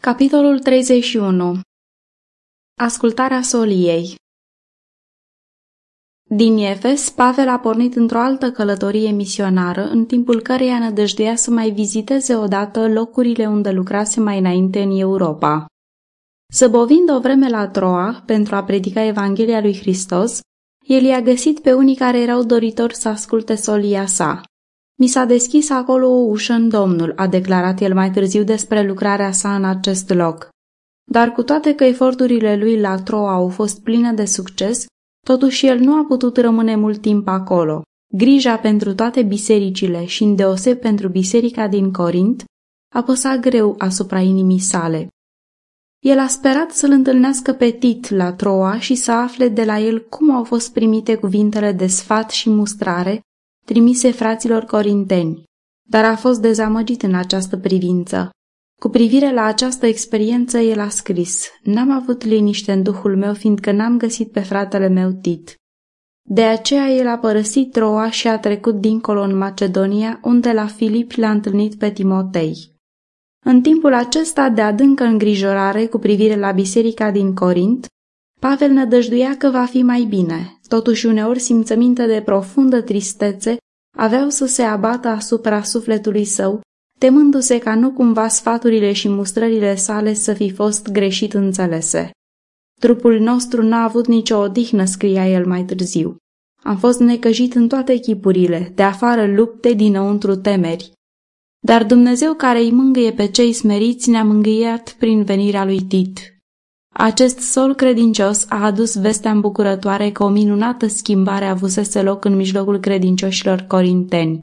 Capitolul 31 Ascultarea soliei Din Efes, Pavel a pornit într-o altă călătorie misionară, în timpul căreia nădăjduia să mai viziteze odată locurile unde lucrase mai înainte în Europa. Săbovind o vreme la Troa pentru a predica Evanghelia lui Hristos, el i-a găsit pe unii care erau doritori să asculte solia sa. Mi s-a deschis acolo o ușă în Domnul, a declarat el mai târziu despre lucrarea sa în acest loc. Dar cu toate că eforturile lui la Troa au fost pline de succes, totuși el nu a putut rămâne mult timp acolo. Grija pentru toate bisericile și îndeoseb pentru biserica din Corint apăsa greu asupra inimii sale. El a sperat să-l întâlnească pe Tit la Troa și să afle de la el cum au fost primite cuvintele de sfat și mustrare trimise fraților corinteni, dar a fost dezamăgit în această privință. Cu privire la această experiență, el a scris, N-am avut liniște în duhul meu, fiindcă n-am găsit pe fratele meu Tit. De aceea el a părăsit Troa și a trecut dincolo în Macedonia, unde la Filip l-a întâlnit pe Timotei. În timpul acesta de adâncă îngrijorare cu privire la biserica din Corint, Pavel nădăjduia că va fi mai bine, totuși uneori simțăminte de profundă tristețe aveau să se abată asupra sufletului său, temându-se ca nu cumva sfaturile și mustrările sale să fi fost greșit înțelese. Trupul nostru n-a avut nicio odihnă, scria el mai târziu. Am fost necăjit în toate chipurile, de afară lupte, dinăuntru temeri. Dar Dumnezeu care îi mângâie pe cei smeriți ne-a mângâiat prin venirea lui Tit. Acest sol credincios a adus vestea îmbucurătoare că o minunată schimbare avusese loc în mijlocul credincioșilor corinteni.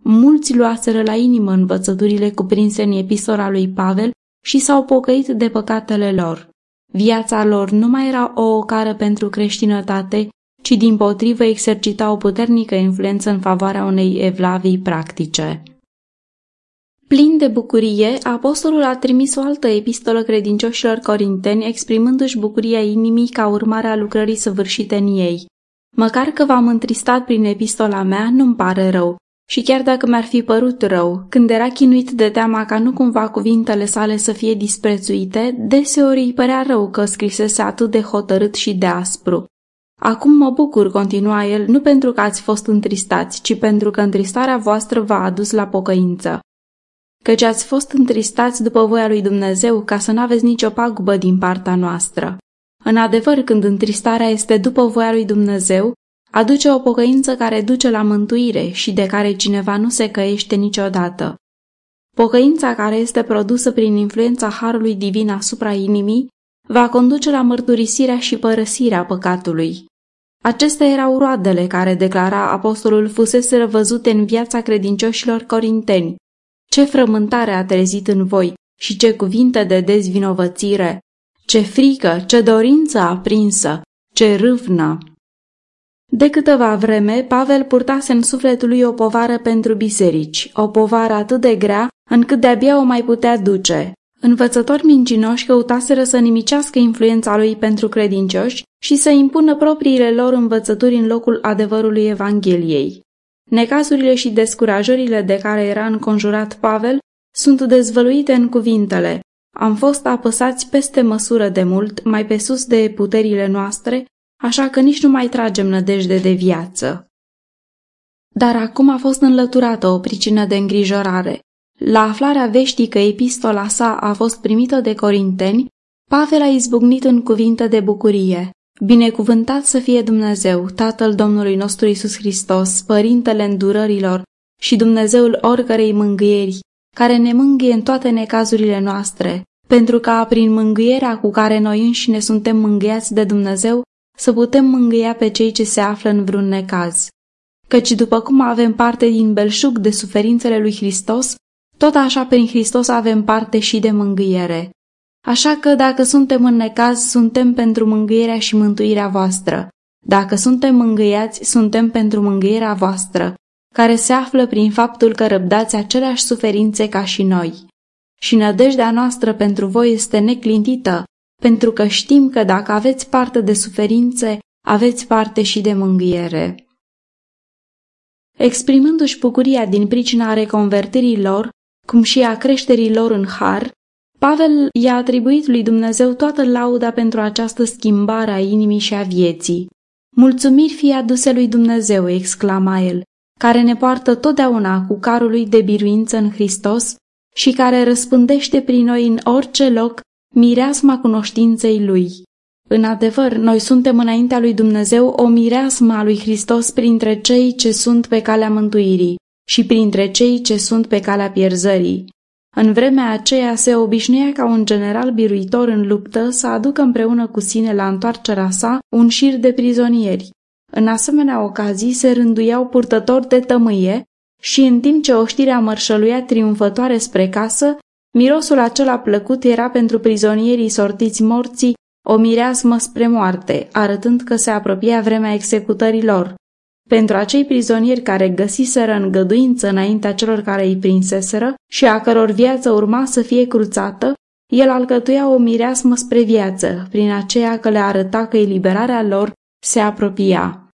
Mulți luaseră la inimă învățăturile cuprinse în epistola lui Pavel și s-au pocăit de păcatele lor. Viața lor nu mai era o ocară pentru creștinătate, ci din potrivă exercita o puternică influență în favoarea unei evlavii practice. Plin de bucurie, apostolul a trimis o altă epistolă credincioșilor corinteni, exprimându-și bucuria inimii ca urmare a lucrării săvârșite în ei. Măcar că v-am întristat prin epistola mea, nu-mi pare rău. Și chiar dacă mi-ar fi părut rău, când era chinuit de teama ca nu cumva cuvintele sale să fie disprețuite, deseori îi părea rău că scrisese atât de hotărât și de aspru. Acum mă bucur, continua el, nu pentru că ați fost întristați, ci pentru că întristarea voastră v-a adus la pocăință căci ați fost întristați după voia lui Dumnezeu ca să nu aveți nicio pagubă din partea noastră. În adevăr, când întristarea este după voia lui Dumnezeu, aduce o pocăință care duce la mântuire și de care cineva nu se căiește niciodată. Pocăința care este produsă prin influența Harului Divin asupra inimii va conduce la mărturisirea și părăsirea păcatului. Acestea erau roadele care, declara apostolul, fusese văzute în viața credincioșilor corinteni, ce frământare a trezit în voi și ce cuvinte de dezvinovățire, ce frică, ce dorință aprinsă, ce râvnă. De câteva vreme, Pavel purtase în sufletul lui o povară pentru biserici, o povară atât de grea încât de-abia o mai putea duce. Învățători mincinoși căutaseră să nimicească influența lui pentru credincioși și să impună propriile lor învățături în locul adevărului Evangheliei. Necazurile și descurajările de care era înconjurat Pavel sunt dezvăluite în cuvintele Am fost apăsați peste măsură de mult, mai pe sus de puterile noastre, așa că nici nu mai tragem nădejde de viață. Dar acum a fost înlăturată o pricină de îngrijorare. La aflarea veștii că epistola sa a fost primită de corinteni, Pavel a izbucnit în cuvinte de bucurie. Binecuvântat să fie Dumnezeu, Tatăl Domnului nostru Isus Hristos, Părintele îndurărilor și Dumnezeul oricărei mângâieri, care ne mângâie în toate necazurile noastre, pentru ca prin mângâierea cu care noi înșine suntem mângâiați de Dumnezeu, să putem mângâia pe cei ce se află în vreun necaz. Căci după cum avem parte din belșug de suferințele lui Hristos, tot așa prin Hristos avem parte și de mângâiere. Așa că dacă suntem în necaz, suntem pentru mângâierea și mântuirea voastră. Dacă suntem mângâiați, suntem pentru mângâierea voastră, care se află prin faptul că răbdați aceleași suferințe ca și noi. Și nădejdea noastră pentru voi este neclintită, pentru că știm că dacă aveți parte de suferințe, aveți parte și de mângâiere. Exprimându-și bucuria din pricina reconvertirii lor, cum și a creșterii lor în har, Pavel i-a atribuit lui Dumnezeu toată lauda pentru această schimbare a inimii și a vieții. Mulțumiri fie aduse lui Dumnezeu, exclama el, care ne poartă totdeauna cu carul lui de biruință în Hristos și care răspândește prin noi în orice loc mireasma cunoștinței lui. În adevăr, noi suntem înaintea lui Dumnezeu o mireasmă a lui Hristos printre cei ce sunt pe calea mântuirii și printre cei ce sunt pe calea pierzării. În vremea aceea se obișnuia ca un general biruitor în luptă să aducă împreună cu sine la întoarcerea sa un șir de prizonieri. În asemenea ocazii se rânduiau purtători de tămâie și în timp ce oștirea mărșăluia triumfătoare spre casă, mirosul acela plăcut era pentru prizonierii sortiți morții o mireasmă spre moarte, arătând că se apropia vremea executării lor. Pentru acei prizonieri care găsiseră îngăduință înaintea celor care îi prinseseră și a căror viață urma să fie cruțată, el alcătuia o mireasmă spre viață, prin aceea că le arăta că eliberarea lor se apropia.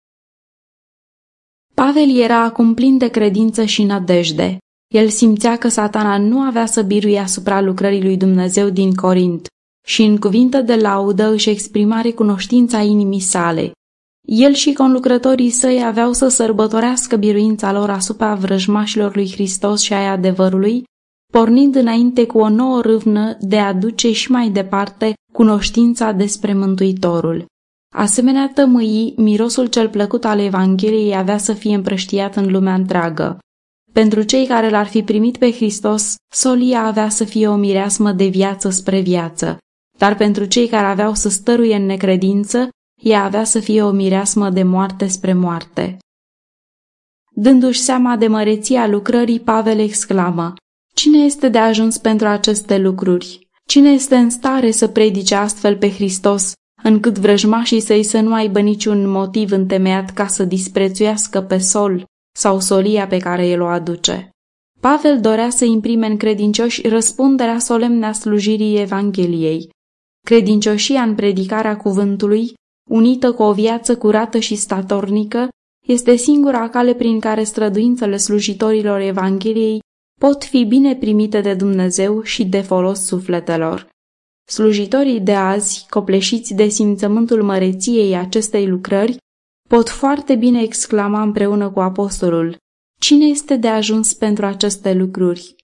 Pavel era acum plin de credință și nădejde. El simțea că satana nu avea să biruie asupra lucrării lui Dumnezeu din Corint și în cuvinte de laudă își exprima recunoștința inimii sale. El și conlucrătorii săi aveau să sărbătorească biruința lor asupra vrăjmașilor lui Hristos și ai adevărului, pornind înainte cu o nouă râvnă de a duce și mai departe cunoștința despre Mântuitorul. Asemenea tămâii, mirosul cel plăcut al Evangheliei avea să fie împrăștiat în lumea întreagă. Pentru cei care l-ar fi primit pe Hristos, solia avea să fie o mireasmă de viață spre viață, dar pentru cei care aveau să stăruie în necredință, ea avea să fie o mireasmă de moarte spre moarte. Dându-și seama de măreția lucrării, Pavel exclamă, Cine este de ajuns pentru aceste lucruri? Cine este în stare să predice astfel pe Hristos, încât vrăjmașii săi să nu aibă niciun motiv întemeiat ca să disprețuiască pe sol sau solia pe care el o aduce? Pavel dorea să imprime în credincioși răspunderea solemne a slujirii Evangheliei. Credincioșia în predicarea cuvântului unită cu o viață curată și statornică, este singura cale prin care străduințele slujitorilor Evangheliei pot fi bine primite de Dumnezeu și de folos sufletelor. Slujitorii de azi, copleșiți de simțământul măreției acestei lucrări, pot foarte bine exclama împreună cu apostolul, Cine este de ajuns pentru aceste lucruri?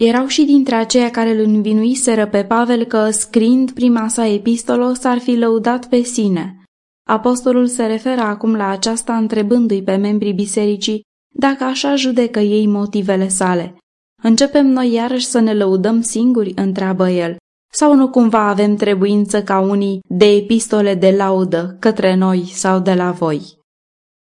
Erau și dintre aceia care îl învinuiseră pe Pavel că, scriind prima sa epistolă, s-ar fi lăudat pe sine. Apostolul se referă acum la aceasta întrebându-i pe membrii bisericii dacă așa judecă ei motivele sale. Începem noi iarăși să ne lăudăm singuri, întreabă el, sau nu cumva avem trebuință ca unii de epistole de laudă către noi sau de la voi?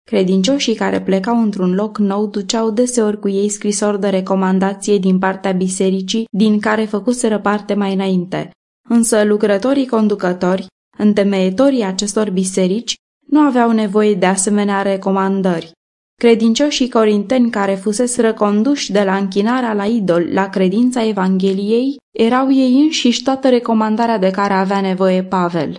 Credincioșii care plecau într-un loc nou duceau deseori cu ei scrisori de recomandație din partea bisericii din care făcuseră parte mai înainte. Însă lucrătorii conducători, întemeietorii acestor biserici, nu aveau nevoie de asemenea recomandări. Credincioșii corinteni care fuseseră conduși de la închinarea la idol la credința Evangheliei erau ei înșiși toată recomandarea de care avea nevoie Pavel.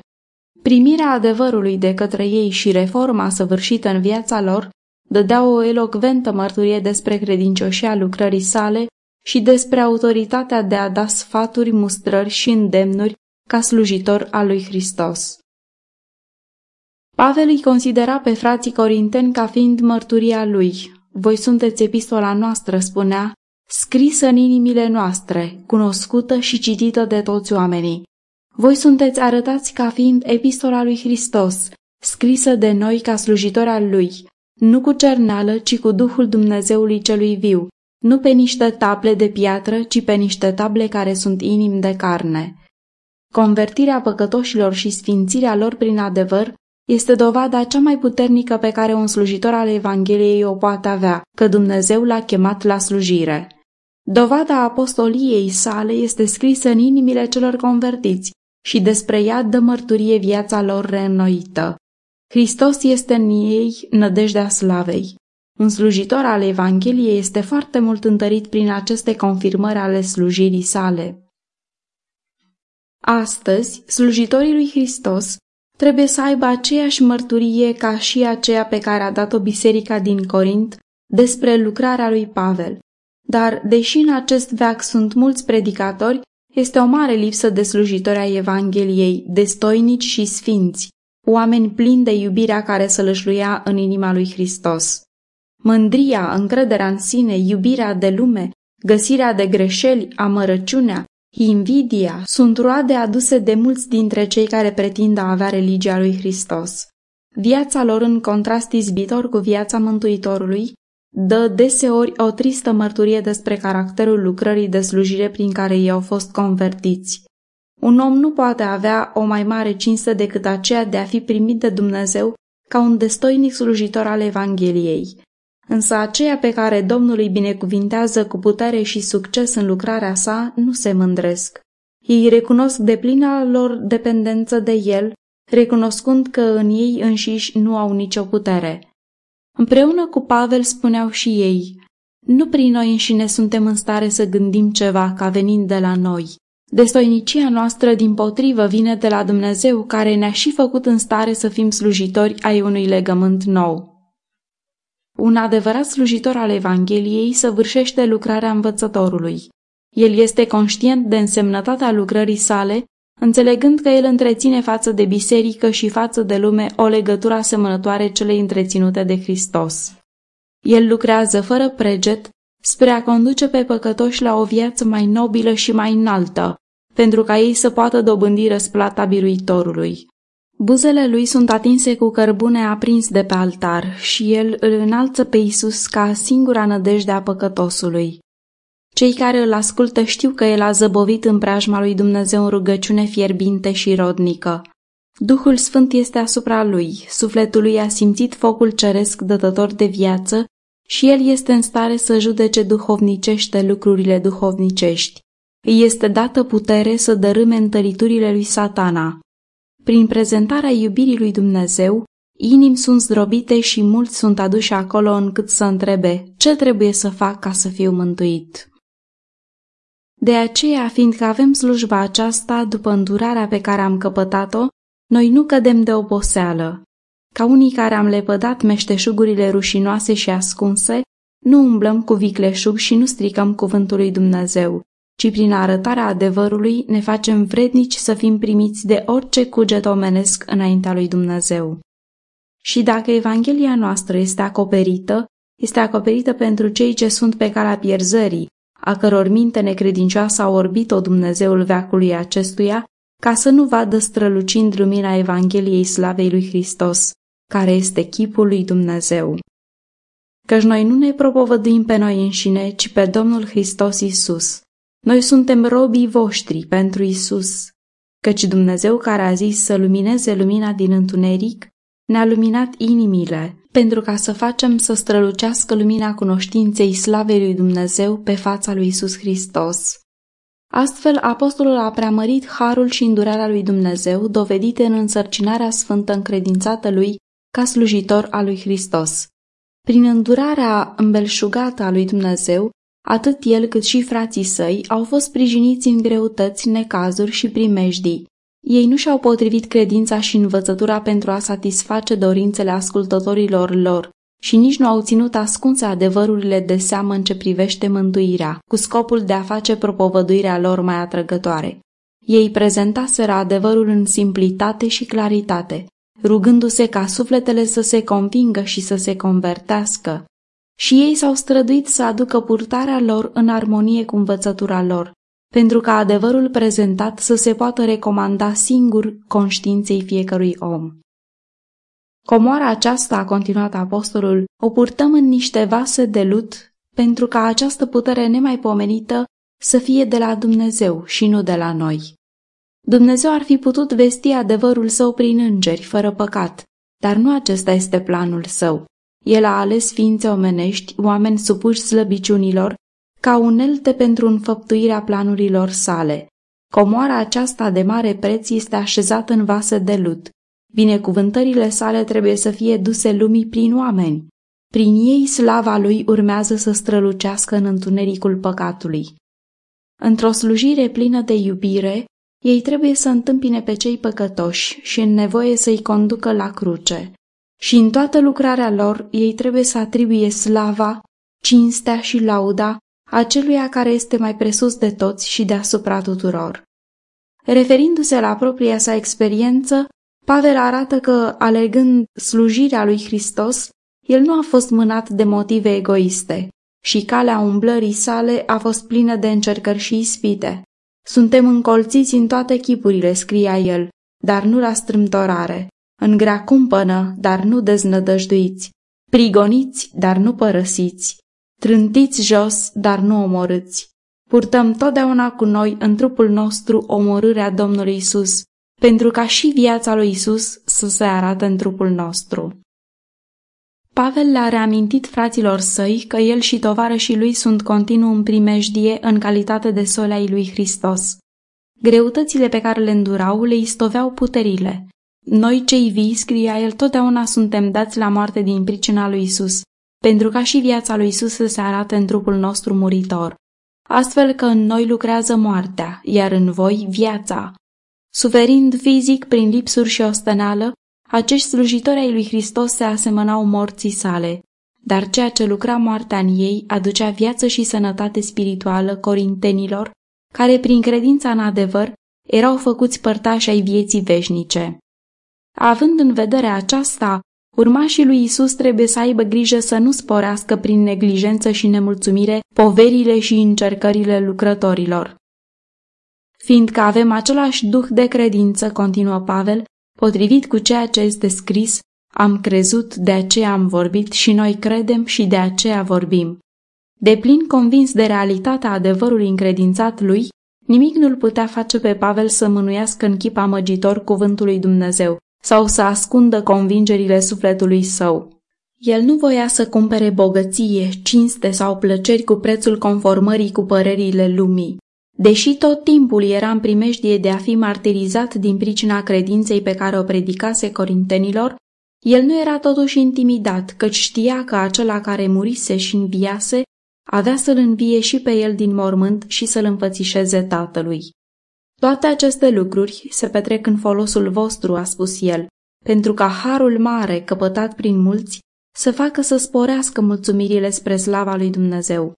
Primirea adevărului de către ei și reforma săvârșită în viața lor dădeau o elocventă mărturie despre credincioșia lucrării sale și despre autoritatea de a da sfaturi, mustrări și îndemnuri ca slujitor al lui Hristos. Pavel îi considera pe frații corinteni ca fiind mărturia lui. Voi sunteți epistola noastră, spunea, scrisă în inimile noastre, cunoscută și citită de toți oamenii. Voi sunteți arătați ca fiind epistola lui Hristos, scrisă de noi ca slujitori al lui, nu cu cerneală, ci cu Duhul Dumnezeului celui viu, nu pe niște table de piatră, ci pe niște table care sunt inim de carne. Convertirea păcătoșilor și sfințirea lor prin adevăr este dovada cea mai puternică pe care un slujitor al Evangheliei o poate avea, că Dumnezeu l-a chemat la slujire. Dovada apostoliei sale este scrisă în inimile celor convertiți, și despre ea dă mărturie viața lor reînnoită. Hristos este în ei nădejdea slavei. Un slujitor al Evangheliei este foarte mult întărit prin aceste confirmări ale slujirii sale. Astăzi, slujitorii lui Hristos trebuie să aibă aceeași mărturie ca și aceea pe care a dat-o biserica din Corint despre lucrarea lui Pavel. Dar, deși în acest veac sunt mulți predicatori, Este o mare lipsă de slujitori ai Evangheliei, destoinici și sfinți, oameni plini de iubirea care sălășluia în inima lui Hristos. Mândria, încrederea în sine, iubirea de lume, găsirea de greșeli, amărăciunea, invidia sunt roade aduse de mulți dintre cei care pretind a avea religia lui Hristos. Viața lor în contrast izbitor cu viața Mântuitorului dă deseori o tristă mărturie despre caracterul lucrării de slujire prin care ei au fost convertiți. Un om nu poate avea o mai mare cinste decât aceea de a fi primit de Dumnezeu ca un destoinic slujitor al Evangheliei. Însă aceia pe care Domnul îi binecuvintează cu putere și succes în lucrarea sa nu se mândresc. Ei recunosc de plina lor dependență de el, recunoscând că în ei înșiși nu au nicio putere. Împreună cu Pavel spuneau și ei, nu prin noi înșine suntem în stare să gândim ceva ca venind de la noi. Destoinicia noastră, din potrivă, vine de la Dumnezeu, care ne-a și făcut în stare să fim slujitori ai unui legământ nou. Un adevărat slujitor al Evangheliei săvârșește lucrarea învățătorului. El este conștient de însemnătatea lucrării sale, înțelegând că el întreține față de biserică și față de lume o legătură asemănătoare celei întreținute de Hristos. El lucrează fără preget spre a conduce pe păcătoși la o viață mai nobilă și mai înaltă, pentru ca ei să poată dobândi răsplata biruitorului. Buzele lui sunt atinse cu cărbune aprins de pe altar și el îl înalță pe Isus ca singura nădejde a păcătosului. Cei care îl ascultă știu că el a zăbovit în preajma lui Dumnezeu în rugăciune fierbinte și rodnică. Duhul Sfânt este asupra lui, sufletul lui a simțit focul ceresc dătător de viață și el este în stare să judece duhovnicește lucrurile duhovnicești. Îi este dată putere să dărâme întăriturile lui satana. Prin prezentarea iubirii lui Dumnezeu, inimi sunt zdrobite și mulți sunt aduși acolo încât să întrebe ce trebuie să fac ca să fiu mântuit. De aceea, fiindcă avem slujba aceasta după îndurarea pe care am căpătat-o, noi nu cădem de oboseală. Ca unii care am lepădat meșteșugurile rușinoase și ascunse, nu umblăm cu vicleșug și nu stricăm cuvântul lui Dumnezeu, ci prin arătarea adevărului ne facem vrednici să fim primiți de orice cuget omenesc înaintea lui Dumnezeu. Și dacă Evanghelia noastră este acoperită, este acoperită pentru cei ce sunt pe calea pierzării, a căror minte necredincioasă a orbit-o Dumnezeul veacului acestuia, ca să nu vadă strălucind lumina Evangheliei slavei lui Hristos, care este chipul lui Dumnezeu. Căci noi nu ne propovăduim pe noi înșine, ci pe Domnul Hristos Isus. Noi suntem robii voștri pentru Isus, căci Dumnezeu care a zis să lumineze lumina din întuneric, ne-a luminat inimile, pentru ca să facem să strălucească lumina cunoștinței slavei lui Dumnezeu pe fața lui Isus Hristos. Astfel, apostolul a preamărit harul și îndurarea lui Dumnezeu, dovedite în însărcinarea sfântă încredințată lui ca slujitor al lui Hristos. Prin îndurarea îmbelșugată a lui Dumnezeu, atât el cât și frații săi au fost sprijiniți în greutăți, necazuri și primejdii. Ei nu și-au potrivit credința și învățătura pentru a satisface dorințele ascultătorilor lor și nici nu au ținut ascunse adevărurile de seamă în ce privește mântuirea, cu scopul de a face propovăduirea lor mai atrăgătoare. Ei prezentaseră adevărul în simplitate și claritate, rugându-se ca sufletele să se convingă și să se convertească. Și ei s-au străduit să aducă purtarea lor în armonie cu învățătura lor, pentru ca adevărul prezentat să se poată recomanda singur conștiinței fiecărui om. Comoara aceasta, a continuat apostolul, o purtăm în niște vase de lut, pentru ca această putere nemaipomenită să fie de la Dumnezeu și nu de la noi. Dumnezeu ar fi putut vesti adevărul său prin îngeri, fără păcat, dar nu acesta este planul său. El a ales ființe omenești, oameni supuși slăbiciunilor, ca unelte pentru înfăptuirea planurilor sale. Comoara aceasta de mare preț este așezată în vase de lut. Binecuvântările sale trebuie să fie duse lumii prin oameni. Prin ei slava lui urmează să strălucească în întunericul păcatului. Într-o slujire plină de iubire, ei trebuie să întâmpine pe cei păcătoși și în nevoie să-i conducă la cruce. Și în toată lucrarea lor, ei trebuie să atribuie slava, cinstea și lauda aceluia care este mai presus de toți și deasupra tuturor. Referindu-se la propria sa experiență, Pavel arată că, alegând slujirea lui Hristos, el nu a fost mânat de motive egoiste și calea umblării sale a fost plină de încercări și ispite. Suntem încolțiți în toate chipurile, scria el, dar nu la strâmtorare, în grea cumpănă, dar nu deznădăjduiți, prigoniți, dar nu părăsiți, trântiți jos, dar nu omorâți. Purtăm totdeauna cu noi în trupul nostru omorârea Domnului Isus, pentru ca și viața lui Isus să se arate în trupul nostru. Pavel le-a reamintit fraților săi că el și tovarășii lui sunt continuu în primejdie în calitate de sole ai lui Hristos. Greutățile pe care le îndurau le istoveau puterile. Noi cei vii, scria el, totdeauna suntem dați la moarte din pricina lui Isus, pentru ca și viața lui Isus să se arate în trupul nostru muritor. Astfel că în noi lucrează moartea, iar în voi viața. Suferind fizic prin lipsuri și ostenală, acești slujitori ai lui Hristos se asemănau morții sale, dar ceea ce lucra moartea în ei aducea viață și sănătate spirituală corintenilor, care prin credința în adevăr erau făcuți părtași ai vieții veșnice. Având în vedere aceasta, urmașii lui Isus trebuie să aibă grijă să nu sporească prin neglijență și nemulțumire poverile și încercările lucrătorilor. Fiindcă avem același duh de credință, continuă Pavel, Potrivit cu ceea ce este scris, am crezut, de aceea am vorbit și noi credem și de aceea vorbim. De plin convins de realitatea adevărului încredințat lui, nimic nu-l putea face pe Pavel să mânuiască în chip amăgitor cuvântul lui Dumnezeu sau să ascundă convingerile sufletului său. El nu voia să cumpere bogăție, cinste sau plăceri cu prețul conformării cu părerile lumii. Deși tot timpul era în primejdie de a fi martirizat din pricina credinței pe care o predicase corintenilor, el nu era totuși intimidat, căci știa că acela care murise și înviase avea să-l învie și pe el din mormânt și să-l înfățișeze tatălui. Toate aceste lucruri se petrec în folosul vostru, a spus el, pentru ca harul mare căpătat prin mulți să facă să sporească mulțumirile spre slava lui Dumnezeu.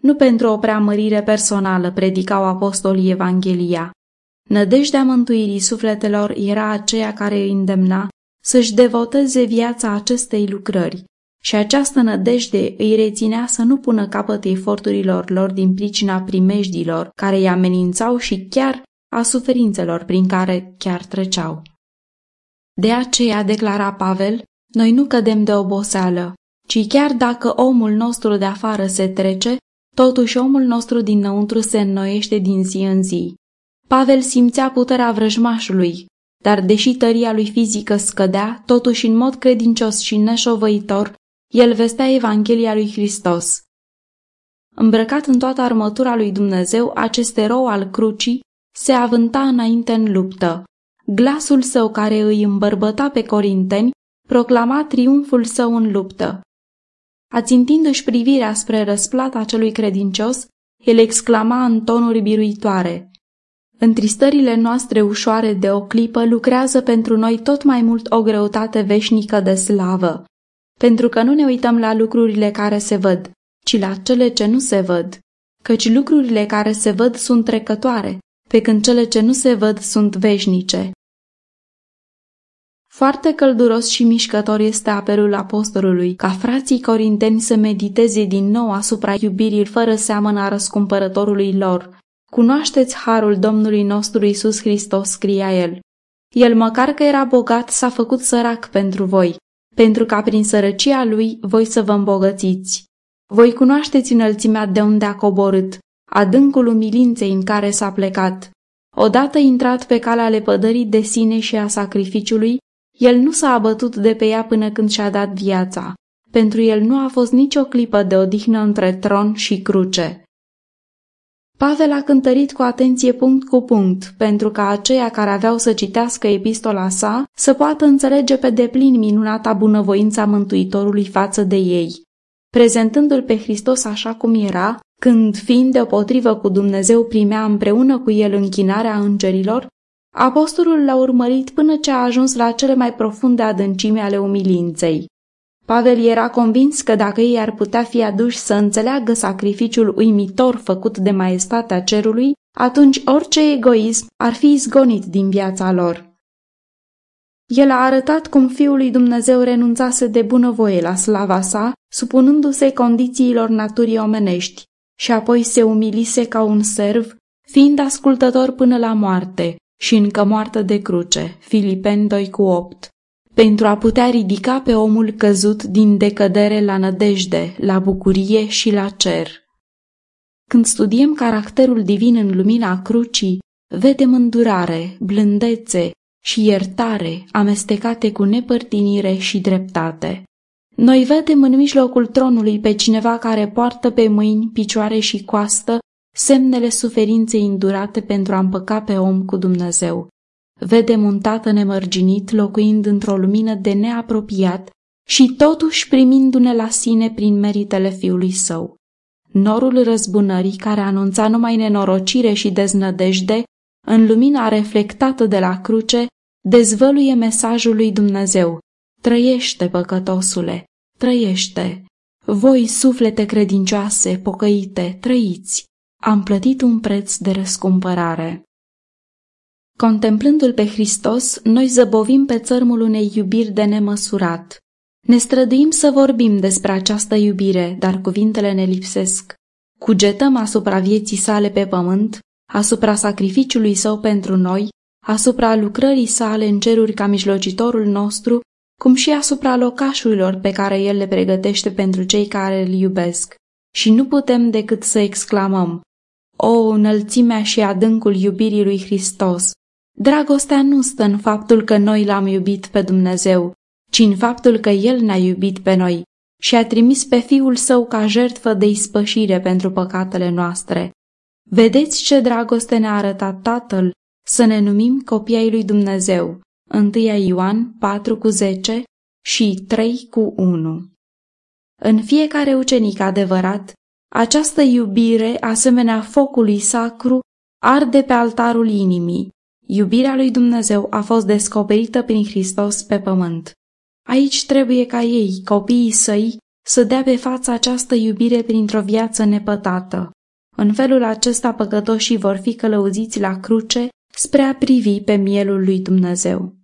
Nu pentru o preamărire personală predicau apostolii Evanghelia. Nădejdea mântuirii sufletelor era aceea care îi îndemna să-și devoteze viața acestei lucrări și această nădejde îi reținea să nu pună capăt eforturilor lor din pricina primejdilor care îi amenințau și chiar a suferințelor prin care chiar treceau. De aceea, declara Pavel, noi nu cădem de oboseală, ci chiar dacă omul nostru de afară se trece, Totuși omul nostru dinăuntru se înnoiește din zi în zi. Pavel simțea puterea vrăjmașului, dar deși tăria lui fizică scădea, totuși în mod credincios și neșovăitor, el vestea Evanghelia lui Hristos. Îmbrăcat în toată armătura lui Dumnezeu, acest erou al crucii se avânta înainte în luptă. Glasul său care îi îmbărbăta pe corinteni proclama triumful său în luptă. Ațintindu-și privirea spre răsplata celui credincios, el exclama în tonuri biruitoare. Întristările noastre ușoare de o clipă lucrează pentru noi tot mai mult o greutate veșnică de slavă, pentru că nu ne uităm la lucrurile care se văd, ci la cele ce nu se văd, căci lucrurile care se văd sunt trecătoare, pe când cele ce nu se văd sunt veșnice. Foarte călduros și mișcător este apelul apostolului ca frații corinteni să mediteze din nou asupra iubirii fără seamănă a răscumpărătorului lor. Cunoașteți harul Domnului nostru Isus Hristos, scria el. El măcar că era bogat s-a făcut sărac pentru voi, pentru ca prin sărăcia lui voi să vă îmbogățiți. Voi cunoașteți înălțimea de unde a coborât, adâncul umilinței în care s-a plecat. Odată intrat pe calea lepădării de sine și a sacrificiului, el nu s-a abătut de pe ea până când și-a dat viața. Pentru el nu a fost nicio clipă de odihnă între tron și cruce. Pavel a cântărit cu atenție punct cu punct, pentru ca aceia care aveau să citească epistola sa să poată înțelege pe deplin minunata bunăvoința Mântuitorului față de ei. Prezentându-l pe Hristos așa cum era, când, fiind deopotrivă cu Dumnezeu, primea împreună cu el închinarea îngerilor, Apostolul l-a urmărit până ce a ajuns la cele mai profunde adâncime ale umilinței. Pavel era convins că dacă ei ar putea fi aduși să înțeleagă sacrificiul uimitor făcut de maestatea cerului, atunci orice egoism ar fi izgonit din viața lor. El a arătat cum Fiul lui Dumnezeu renunțase de bunăvoie la slava sa, supunându-se condițiilor naturii omenești, și apoi se umilise ca un serv, fiind ascultător până la moarte și încă moartă de cruce. Filipeni 2 cu 8 pentru a putea ridica pe omul căzut din decădere la nădejde, la bucurie și la cer. Când studiem caracterul divin în lumina crucii, vedem îndurare, blândețe și iertare amestecate cu nepărtinire și dreptate. Noi vedem în mijlocul tronului pe cineva care poartă pe mâini, picioare și coastă semnele suferinței îndurate pentru a împăca pe om cu Dumnezeu. Vedem un tată nemărginit locuind într-o lumină de neapropiat și totuși primindu-ne la sine prin meritele fiului său. Norul răzbunării care anunța numai nenorocire și deznădejde, în lumina reflectată de la cruce, dezvăluie mesajul lui Dumnezeu. Trăiește, păcătosule, trăiește! Voi, suflete credincioase, pocăite, trăiți! Am plătit un preț de răscumpărare. Contemplându-L pe Hristos, noi zăbovim pe țărmul unei iubiri de nemăsurat. Ne străduim să vorbim despre această iubire, dar cuvintele ne lipsesc. Cugetăm asupra vieții sale pe pământ, asupra sacrificiului său pentru noi, asupra lucrării sale în ceruri ca mijlocitorul nostru, cum și asupra locașurilor pe care el le pregătește pentru cei care îl iubesc. Și nu putem decât să exclamăm, O, înălțimea și adâncul iubirii lui Hristos! Dragostea nu stă în faptul că noi l-am iubit pe Dumnezeu, ci în faptul că El ne-a iubit pe noi și a trimis pe Fiul Său ca jertfă de ispășire pentru păcatele noastre. Vedeți ce dragoste ne-a arătat Tatăl să ne numim copii ai lui Dumnezeu. 1 Ioan 4 cu 10 și 3 cu 1 În fiecare ucenic adevărat, această iubire, asemenea focului sacru, arde pe altarul inimii, Iubirea lui Dumnezeu a fost descoperită prin Hristos pe pământ. Aici trebuie ca ei, copiii săi, să dea pe față această iubire printr-o viață nepătată. În felul acesta păcătoșii vor fi călăuziți la cruce spre a privi pe mielul lui Dumnezeu.